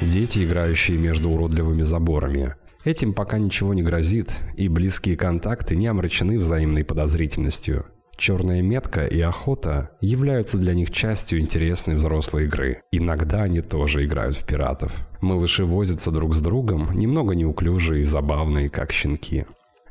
Дети, играющие между уродливыми заборами. Этим пока ничего не грозит, и близкие контакты не омрачены взаимной подозрительностью. Черная метка и охота являются для них частью интересной взрослой игры. Иногда они тоже играют в пиратов. Малыши возятся друг с другом, немного неуклюжие и забавные, как щенки.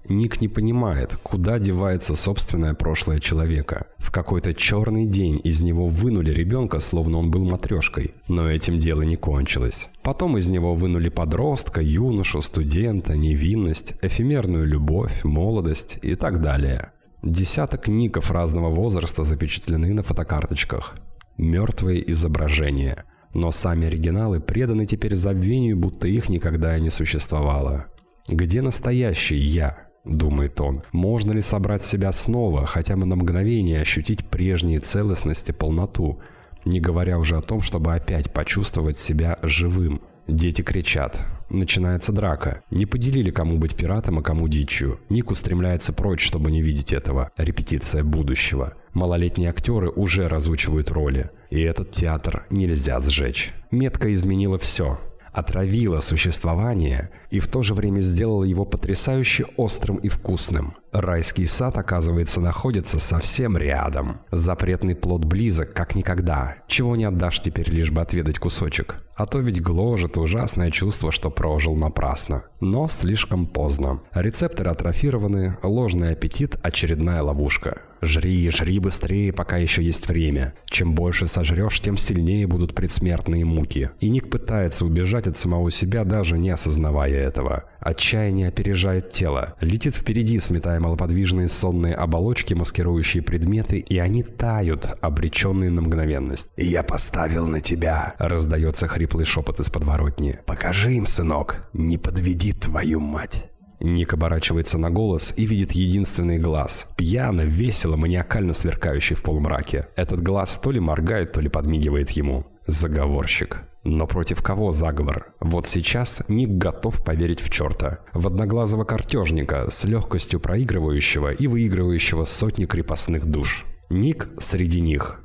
Ник не понимает, куда девается собственное прошлое человека. В какой-то черный день из него вынули ребенка, словно он был матрешкой. Но этим дело не кончилось. Потом из него вынули подростка, юношу, студента, невинность, эфемерную любовь, молодость и так далее. Десяток ников разного возраста запечатлены на фотокарточках. Мертвые изображения. Но сами оригиналы преданы теперь забвению, будто их никогда и не существовало. Где настоящий «я»? — думает он. «Можно ли собрать себя снова, хотя бы на мгновение ощутить прежние целостность и полноту, не говоря уже о том, чтобы опять почувствовать себя живым?» Дети кричат. Начинается драка. Не поделили, кому быть пиратом, а кому дичью. Ник устремляется прочь, чтобы не видеть этого. Репетиция будущего. Малолетние актеры уже разучивают роли. И этот театр нельзя сжечь. Метка изменила все отравила существование и в то же время сделала его потрясающе острым и вкусным. Райский сад, оказывается, находится совсем рядом. Запретный плод близок, как никогда. Чего не отдашь теперь, лишь бы отведать кусочек. А то ведь гложет ужасное чувство, что прожил напрасно. Но слишком поздно. Рецепторы атрофированы, ложный аппетит – очередная ловушка. Жри, жри быстрее, пока еще есть время. Чем больше сожрешь, тем сильнее будут предсмертные муки. И Ник пытается убежать от самого себя, даже не осознавая этого. Отчаяние опережает тело. Летит впереди, сметая малоподвижные сонные оболочки, маскирующие предметы, и они тают, обреченные на мгновенность. «Я поставил на тебя!» — раздается хриплый шепот из подворотни. «Покажи им, сынок! Не подведи твою мать!» Ник оборачивается на голос и видит единственный глаз. Пьяно, весело, маниакально сверкающий в полумраке. Этот глаз то ли моргает, то ли подмигивает ему. Заговорщик. Но против кого заговор? Вот сейчас Ник готов поверить в черта. В одноглазого картежника, с легкостью проигрывающего и выигрывающего сотни крепостных душ. Ник среди них.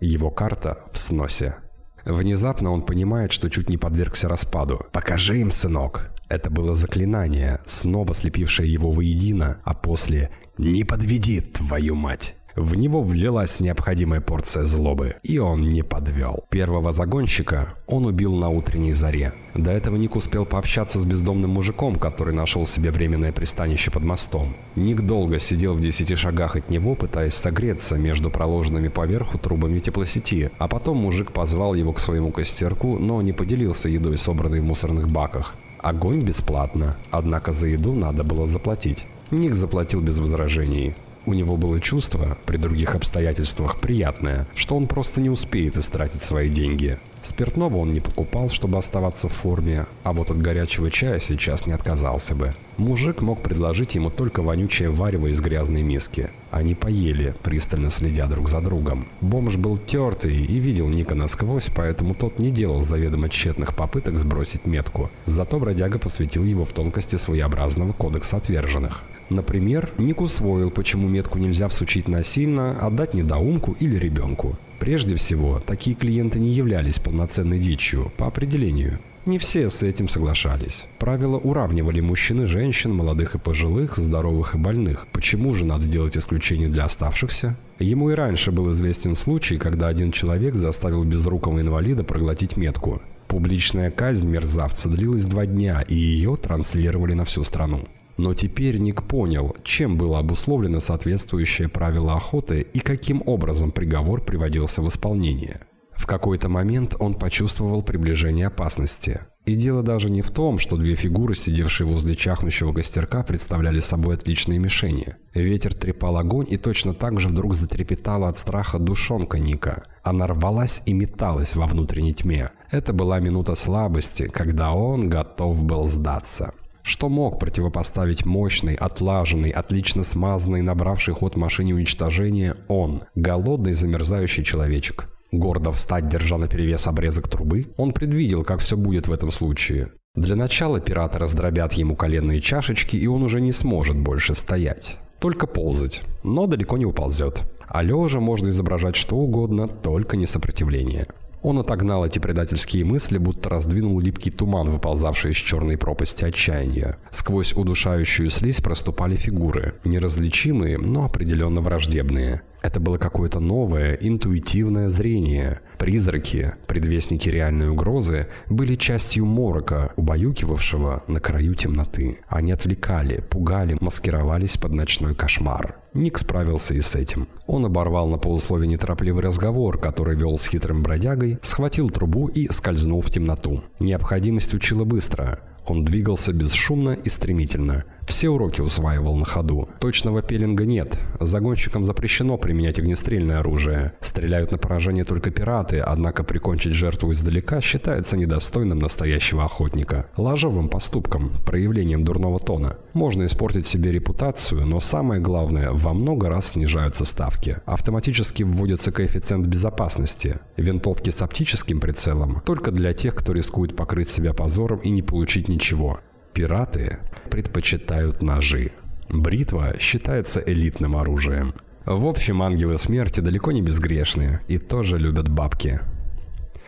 Его карта в сносе. Внезапно он понимает, что чуть не подвергся распаду. «Покажи им, сынок!» Это было заклинание, снова слепившее его воедино, а после «Не подведи, твою мать!» В него влилась необходимая порция злобы, и он не подвел. Первого загонщика он убил на утренней заре. До этого Ник успел пообщаться с бездомным мужиком, который нашел себе временное пристанище под мостом. Ник долго сидел в десяти шагах от него, пытаясь согреться между проложенными поверху трубами теплосети, а потом мужик позвал его к своему костерку, но не поделился едой, собранной в мусорных баках. Огонь бесплатно, однако за еду надо было заплатить. Ник заплатил без возражений. У него было чувство, при других обстоятельствах приятное, что он просто не успеет истратить свои деньги. Спиртного он не покупал, чтобы оставаться в форме, а вот от горячего чая сейчас не отказался бы. Мужик мог предложить ему только вонючее варево из грязной миски. Они поели, пристально следя друг за другом. Бомж был тертый и видел Ника насквозь, поэтому тот не делал заведомо тщетных попыток сбросить метку. Зато бродяга посвятил его в тонкости своеобразного кодекса отверженных. Например, Ник усвоил, почему метку нельзя всучить насильно, отдать недоумку или ребенку. Прежде всего, такие клиенты не являлись полноценной дичью, по определению. Не все с этим соглашались. Правила уравнивали мужчин и женщин, молодых и пожилых, здоровых и больных. Почему же надо делать исключение для оставшихся? Ему и раньше был известен случай, когда один человек заставил безрукого инвалида проглотить метку. Публичная казнь мерзавца длилась два дня, и ее транслировали на всю страну. Но теперь Ник понял, чем было обусловлено соответствующее правило охоты и каким образом приговор приводился в исполнение. В какой-то момент он почувствовал приближение опасности. И дело даже не в том, что две фигуры, сидевшие возле чахнущего костерка, представляли собой отличные мишени. Ветер трепал огонь, и точно так же вдруг затрепетала от страха душонка Ника. Она рвалась и металась во внутренней тьме. Это была минута слабости, когда он готов был сдаться. Что мог противопоставить мощный, отлаженный, отлично смазанный, набравший ход машине уничтожения он, голодный замерзающий человечек? Гордо встать, держа наперевес обрезок трубы, он предвидел, как все будет в этом случае. Для начала пираты раздробят ему коленные чашечки, и он уже не сможет больше стоять. Только ползать, но далеко не уползет. А лежа можно изображать что угодно, только не сопротивление. Он отогнал эти предательские мысли, будто раздвинул липкий туман, выползавший из черной пропасти отчаяния. Сквозь удушающую слизь проступали фигуры, неразличимые, но определенно враждебные. Это было какое-то новое, интуитивное зрение. Призраки, предвестники реальной угрозы, были частью морока, убаюкивавшего на краю темноты. Они отвлекали, пугали, маскировались под ночной кошмар. Ник справился и с этим. Он оборвал на полусловие неторопливый разговор, который вел с хитрым бродягой, схватил трубу и скользнул в темноту. Необходимость учила быстро. Он двигался бесшумно и стремительно. Все уроки усваивал на ходу. Точного пеленга нет. Загонщикам запрещено применять огнестрельное оружие. Стреляют на поражение только пираты, однако прикончить жертву издалека считается недостойным настоящего охотника. Ложовым поступком, проявлением дурного тона. Можно испортить себе репутацию, но самое главное, во много раз снижаются ставки. Автоматически вводится коэффициент безопасности. Винтовки с оптическим прицелом только для тех, кто рискует покрыть себя позором и не получить ничего. Пираты предпочитают ножи. Бритва считается элитным оружием. В общем, ангелы смерти далеко не безгрешные и тоже любят бабки.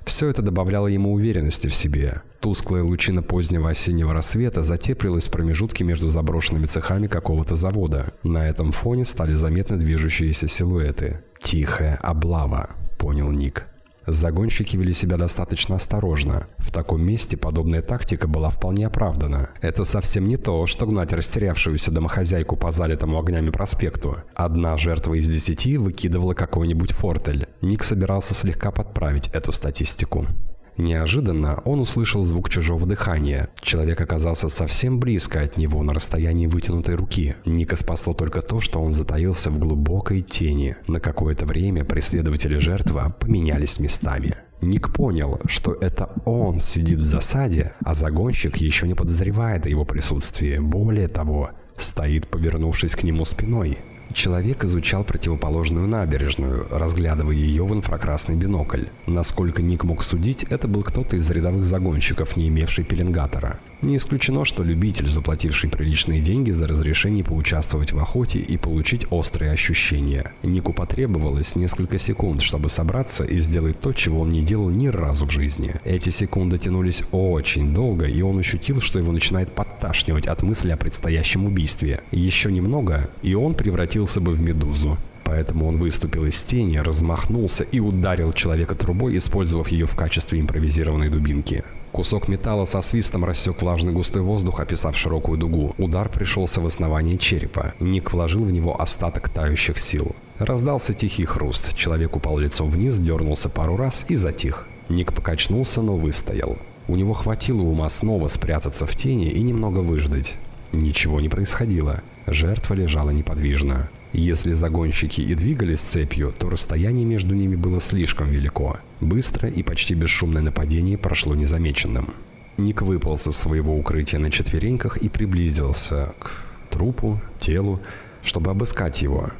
Все это добавляло ему уверенности в себе. Тусклая лучина позднего осеннего рассвета затеплилась в промежутке между заброшенными цехами какого-то завода. На этом фоне стали заметны движущиеся силуэты. «Тихая облава», — понял Ник. Загонщики вели себя достаточно осторожно. В таком месте подобная тактика была вполне оправдана. Это совсем не то, что гнать растерявшуюся домохозяйку по залитому огнями проспекту. Одна жертва из десяти выкидывала какой-нибудь фортель. Ник собирался слегка подправить эту статистику. Неожиданно он услышал звук чужого дыхания. Человек оказался совсем близко от него, на расстоянии вытянутой руки. Ника спасло только то, что он затаился в глубокой тени. На какое-то время преследователи жертва поменялись местами. Ник понял, что это он сидит в засаде, а загонщик еще не подозревает о его присутствии. Более того, стоит, повернувшись к нему спиной. Человек изучал противоположную набережную, разглядывая ее в инфракрасный бинокль. Насколько Ник мог судить, это был кто-то из рядовых загонщиков, не имевший пеленгатора. Не исключено, что любитель, заплативший приличные деньги за разрешение поучаствовать в охоте и получить острые ощущения. Нику потребовалось несколько секунд, чтобы собраться и сделать то, чего он не делал ни разу в жизни. Эти секунды тянулись очень долго, и он ощутил, что его начинает подташнивать от мысли о предстоящем убийстве. Еще немного, и он превратился бы в медузу поэтому он выступил из тени, размахнулся и ударил человека трубой, использовав ее в качестве импровизированной дубинки. Кусок металла со свистом рассек влажный густой воздух, описав широкую дугу. Удар пришелся в основание черепа. Ник вложил в него остаток тающих сил. Раздался тихий хруст. Человек упал лицом вниз, дернулся пару раз и затих. Ник покачнулся, но выстоял. У него хватило ума снова спрятаться в тени и немного выждать. Ничего не происходило. Жертва лежала неподвижно. Если загонщики и двигались цепью, то расстояние между ними было слишком велико. Быстро и почти бесшумное нападение прошло незамеченным. Ник выполз из своего укрытия на четвереньках и приблизился к трупу, телу, чтобы обыскать его.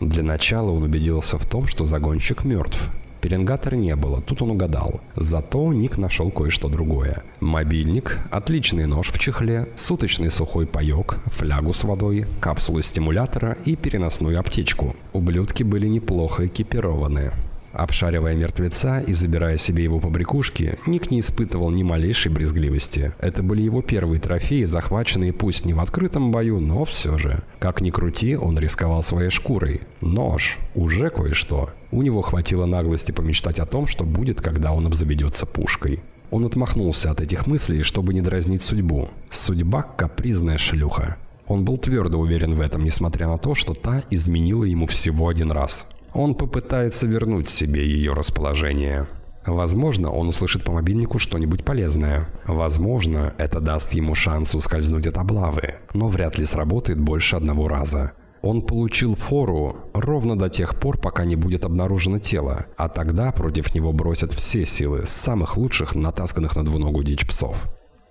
Для начала он убедился в том, что загонщик мертв, Пеленгатора не было, тут он угадал. Зато Ник нашел кое-что другое. Мобильник, отличный нож в чехле, суточный сухой паек, флягу с водой, капсулу стимулятора и переносную аптечку. Ублюдки были неплохо экипированы. Обшаривая мертвеца и забирая себе его побрякушки, Ник не испытывал ни малейшей брезгливости. Это были его первые трофеи, захваченные пусть не в открытом бою, но все же. Как ни крути, он рисковал своей шкурой. Нож. Уже кое-что. У него хватило наглости помечтать о том, что будет, когда он обзаведется пушкой. Он отмахнулся от этих мыслей, чтобы не дразнить судьбу. Судьба – капризная шлюха. Он был твердо уверен в этом, несмотря на то, что та изменила ему всего один раз он попытается вернуть себе ее расположение. Возможно, он услышит по мобильнику что-нибудь полезное. Возможно, это даст ему шанс ускользнуть от облавы, но вряд ли сработает больше одного раза. Он получил фору ровно до тех пор, пока не будет обнаружено тело, а тогда против него бросят все силы самых лучших натасканных на двуногую дичь псов.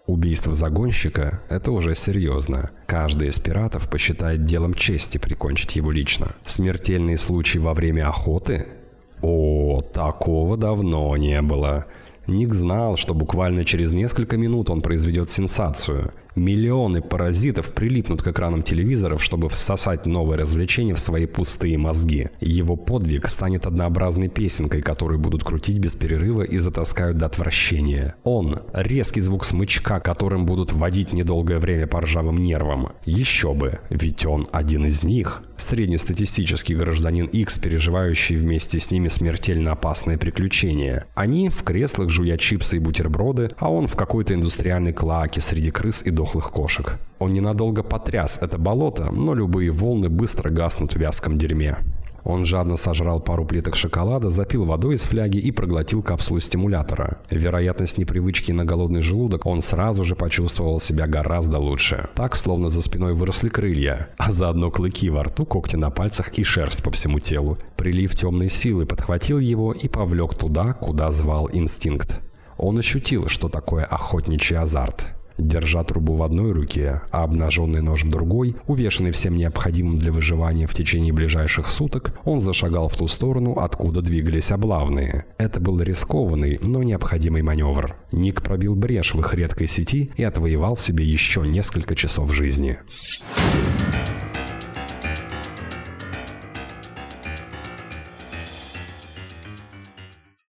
Убийство загонщика – это уже серьезно. Каждый из пиратов посчитает делом чести прикончить его лично. Смертельный случай во время охоты? О, такого давно не было. Ник знал, что буквально через несколько минут он произведет сенсацию. Миллионы паразитов прилипнут к экранам телевизоров, чтобы всосать новое развлечение в свои пустые мозги. Его подвиг станет однообразной песенкой, которую будут крутить без перерыва и затаскают до отвращения. Он – резкий звук смычка, которым будут водить недолгое время по ржавым нервам. Еще бы, ведь он один из них. Среднестатистический гражданин X, переживающий вместе с ними смертельно опасное приключение. Они в креслах жуя чипсы и бутерброды, а он в какой-то индустриальной клаке среди крыс и дохлых кошек. Он ненадолго потряс это болото, но любые волны быстро гаснут в вязком дерьме. Он жадно сожрал пару плиток шоколада, запил водой из фляги и проглотил капсулу стимулятора. Вероятность непривычки на голодный желудок, он сразу же почувствовал себя гораздо лучше. Так, словно за спиной выросли крылья, а заодно клыки во рту, когти на пальцах и шерсть по всему телу. Прилив темной силы подхватил его и повлек туда, куда звал инстинкт. Он ощутил, что такое охотничий азарт. Держа трубу в одной руке, а обнаженный нож в другой, увешанный всем необходимым для выживания в течение ближайших суток, он зашагал в ту сторону, откуда двигались облавные. Это был рискованный, но необходимый маневр. Ник пробил брешь в их редкой сети и отвоевал себе еще несколько часов жизни.